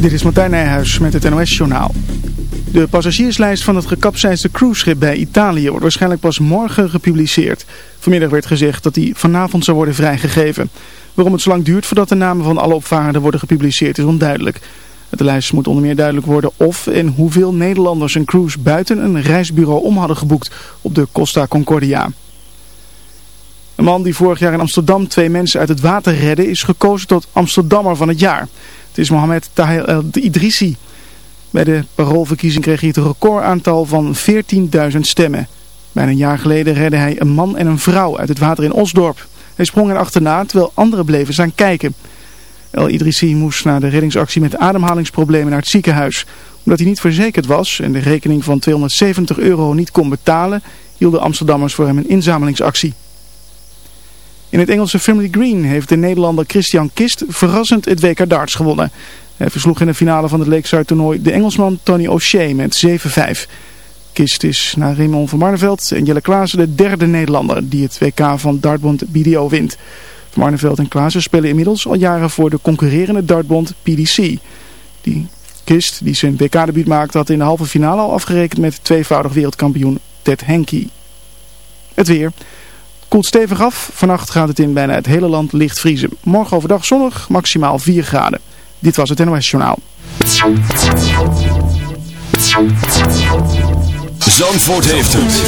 Dit is Martijn Nijhuis met het NOS-journaal. De passagierslijst van het gekapseisde cruiseschip bij Italië wordt waarschijnlijk pas morgen gepubliceerd. Vanmiddag werd gezegd dat die vanavond zou worden vrijgegeven. Waarom het zo lang duurt voordat de namen van alle opvarenden worden gepubliceerd is onduidelijk. De lijst moet onder meer duidelijk worden of en hoeveel Nederlanders een cruise buiten een reisbureau om hadden geboekt op de Costa Concordia. Een man die vorig jaar in Amsterdam twee mensen uit het water redde is gekozen tot Amsterdammer van het jaar. Het is Mohamed Tahir El Idrissi. Bij de paroolverkiezing kreeg hij het recordaantal van 14.000 stemmen. Bijna een jaar geleden redde hij een man en een vrouw uit het water in Osdorp. Hij sprong er achterna terwijl anderen bleven zijn kijken. El Idrissi moest na de reddingsactie met ademhalingsproblemen naar het ziekenhuis. Omdat hij niet verzekerd was en de rekening van 270 euro niet kon betalen, hielden Amsterdammers voor hem een inzamelingsactie. In het Engelse Family Green heeft de Nederlander Christian Kist verrassend het WK darts gewonnen. Hij versloeg in de finale van het Lakeside toernooi de Engelsman Tony O'Shea met 7-5. Kist is na Raymond van Marneveld en Jelle Klaassen de derde Nederlander die het WK van dartbond BDO wint. Van Marneveld en Klaassen spelen inmiddels al jaren voor de concurrerende dartbond PDC. Die Kist, die zijn WK-debuut maakte, had in de halve finale al afgerekend met tweevoudig wereldkampioen Ted Henke. Het weer... Koelt stevig af. Vannacht gaat het in bijna het hele land licht vriezen. Morgen overdag zonnig, maximaal 4 graden. Dit was het NOS Journaal. Zandvoort heeft het.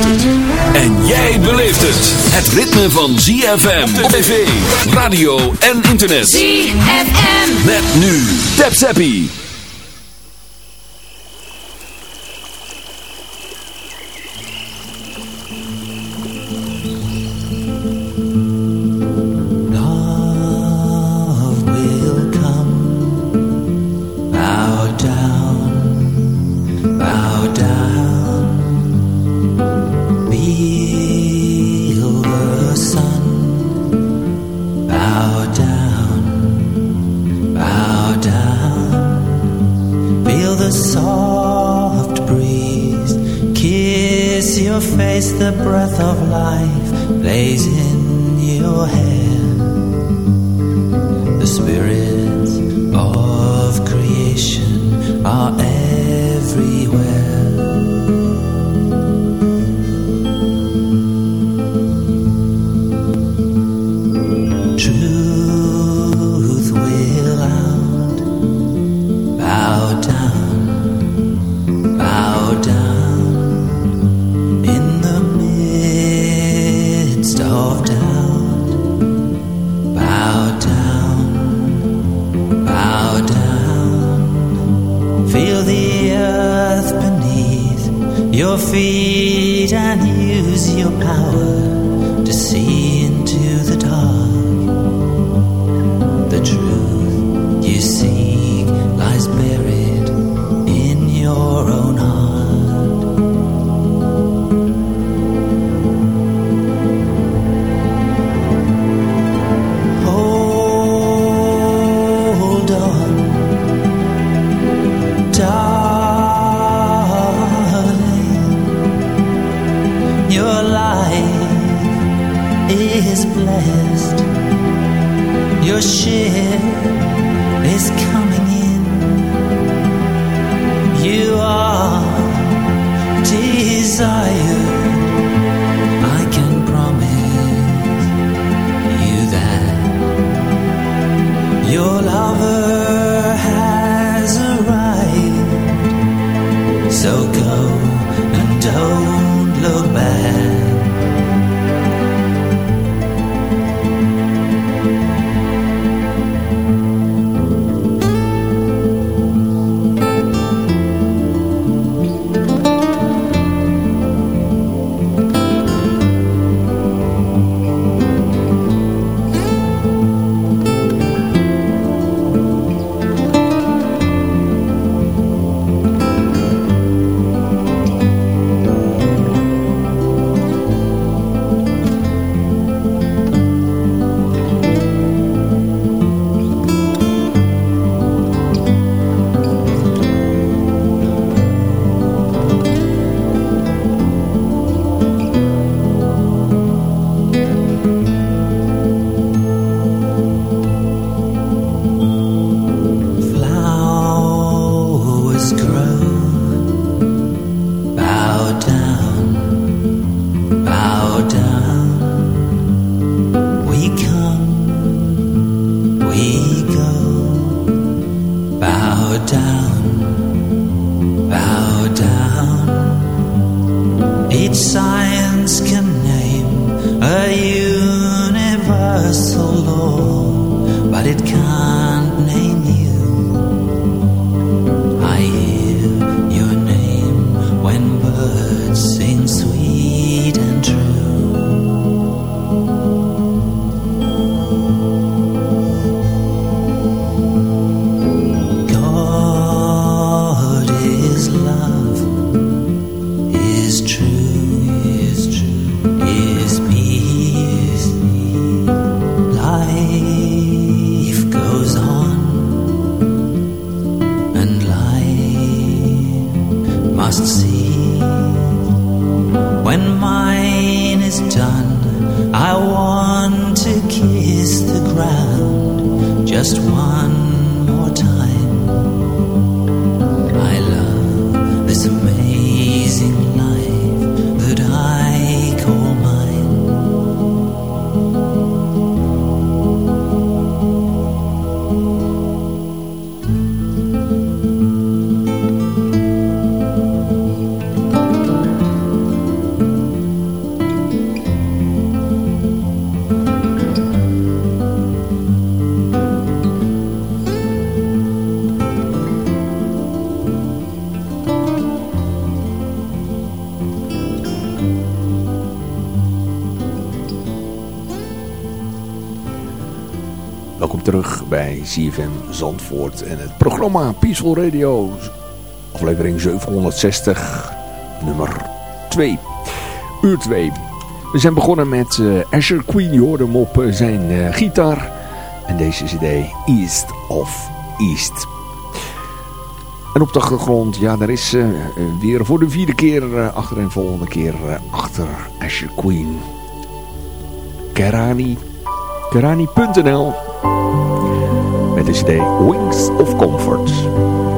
En jij beleeft het. Het ritme van ZFM op tv, radio en internet. ZFM. Met nu. Tap Zappie. CFM Zandvoort en het programma Peaceful Radio, aflevering 760, nummer 2, uur 2. We zijn begonnen met uh, Asher Queen, je hoorde hem op uh, zijn uh, gitaar en deze cd East of East. En op de achtergrond, ja, daar is weer voor de vierde keer achter en volgende keer achter Asher Queen. Kerani, kerani.nl met de cd Wings of Comfort.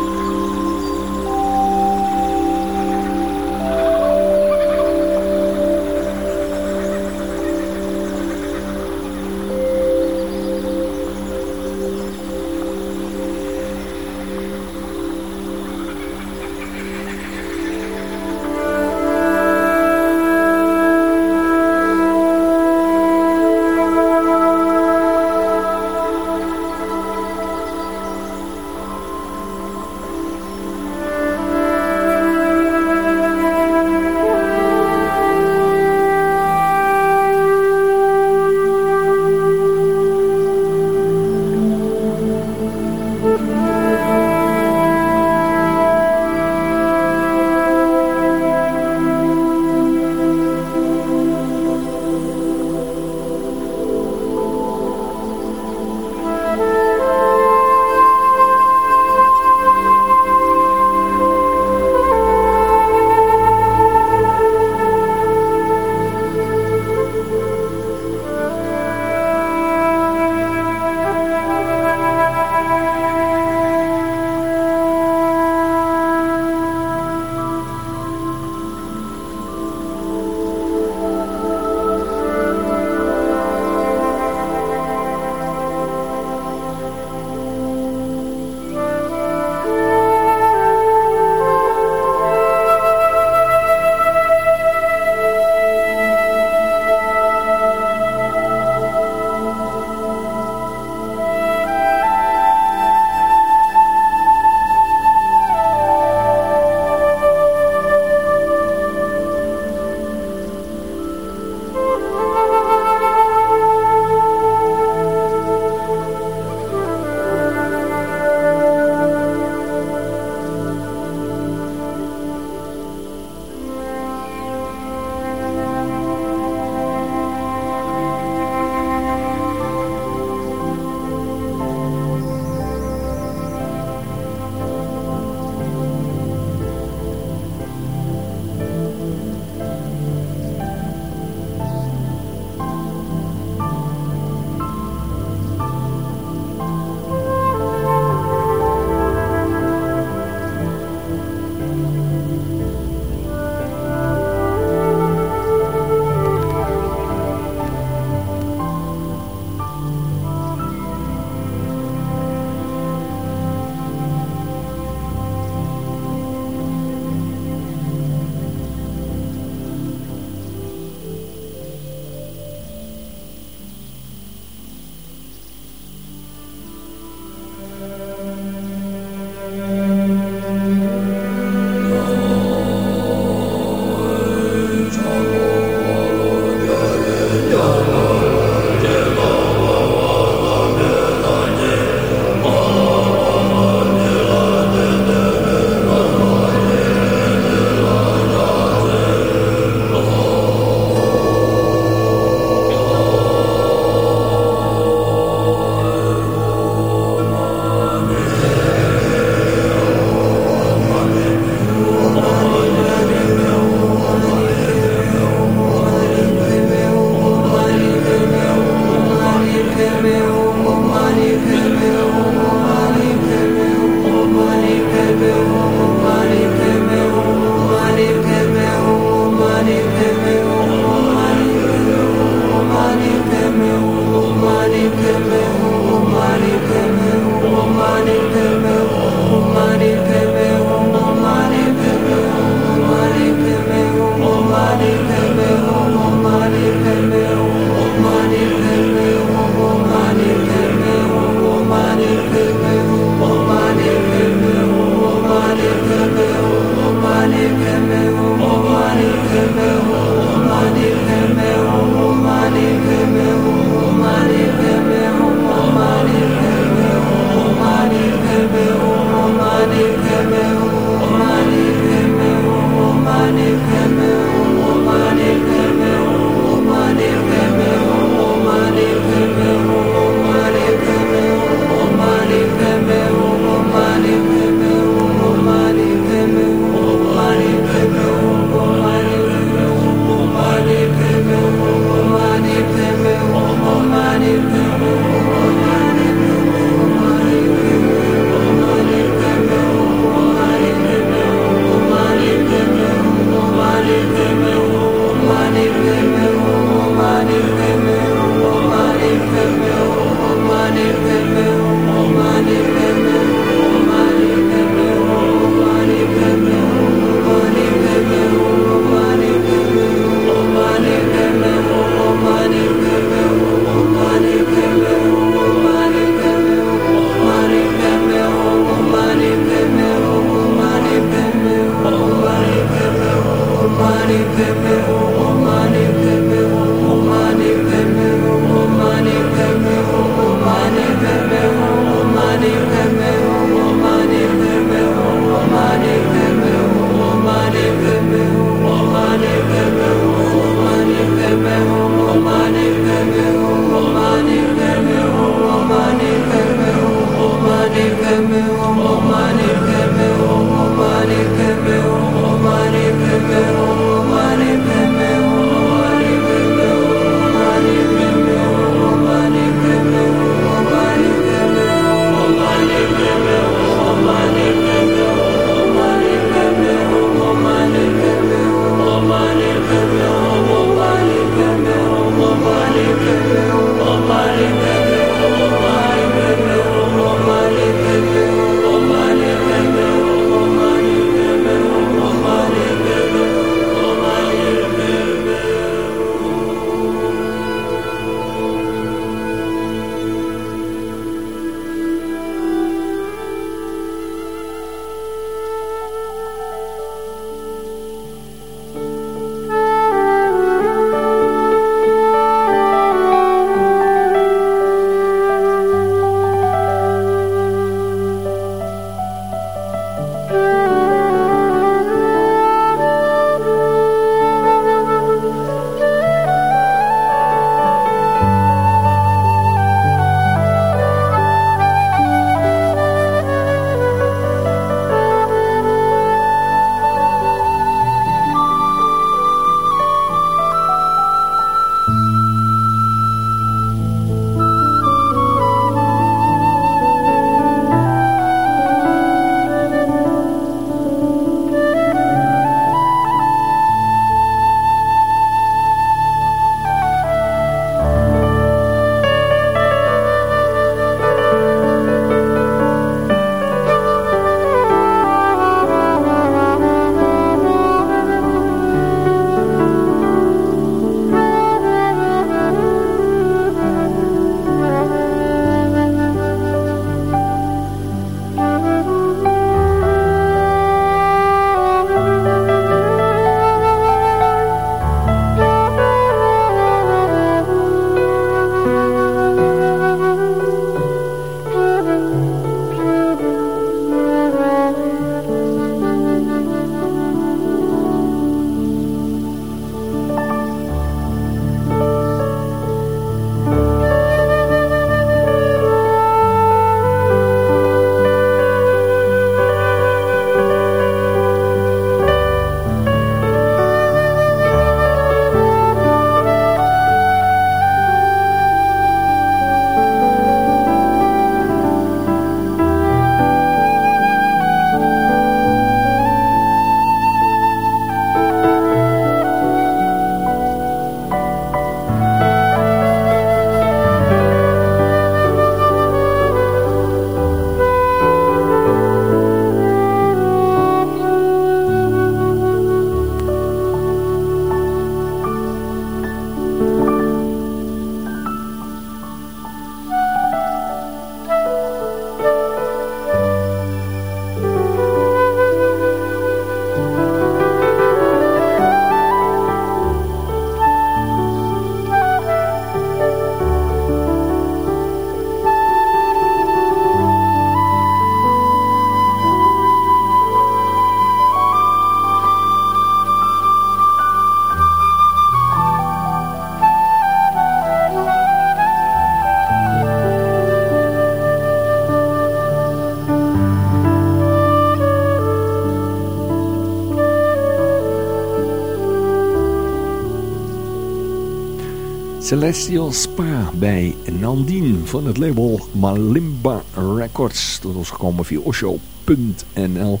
Celestial Spa bij Nandine van het label Malimba Records. Dat is gekomen via osho.nl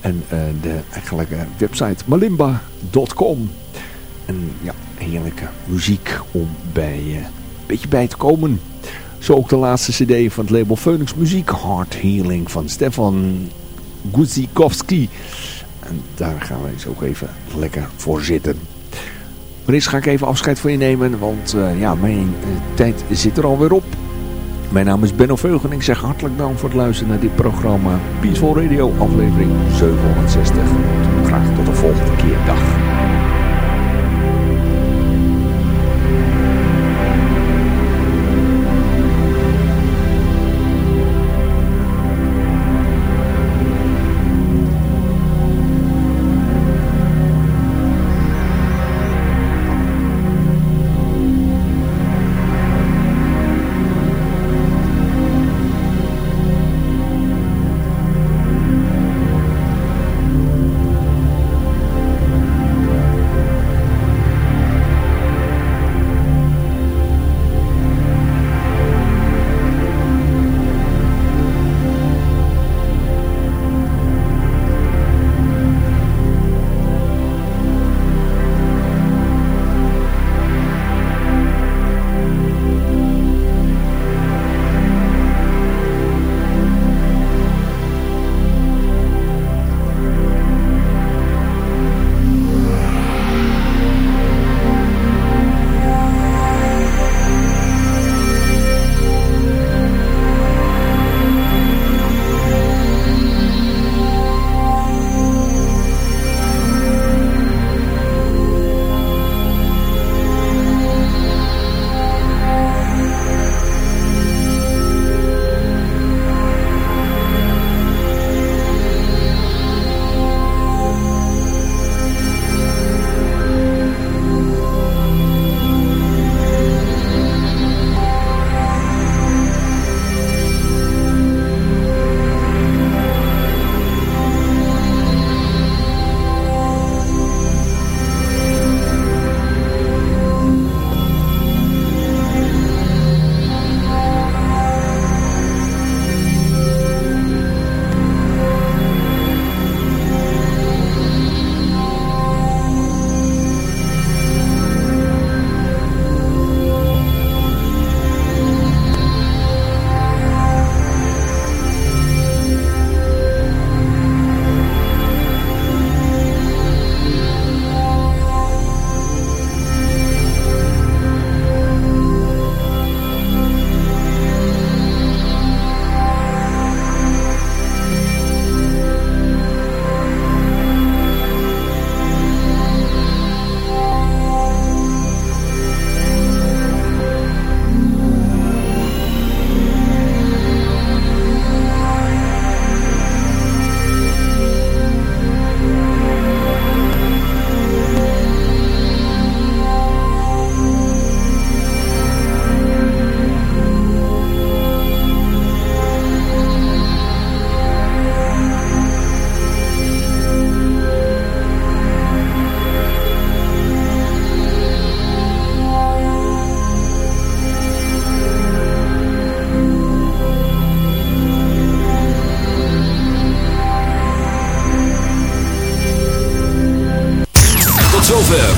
en uh, de eigenlijke website malimba.com. En ja, heerlijke muziek om bij uh, een beetje bij te komen. Zo ook de laatste cd van het label Phoenix Muziek, Heart Healing van Stefan Guzikowski. En daar gaan we eens ook even lekker voor zitten. Maar ga ik even afscheid van je nemen, want uh, ja, mijn uh, tijd zit er alweer op. Mijn naam is Benno Veugen en ik zeg hartelijk dank voor het luisteren naar dit programma Peaceful Radio aflevering 760. Graag tot de volgende keer. Dag.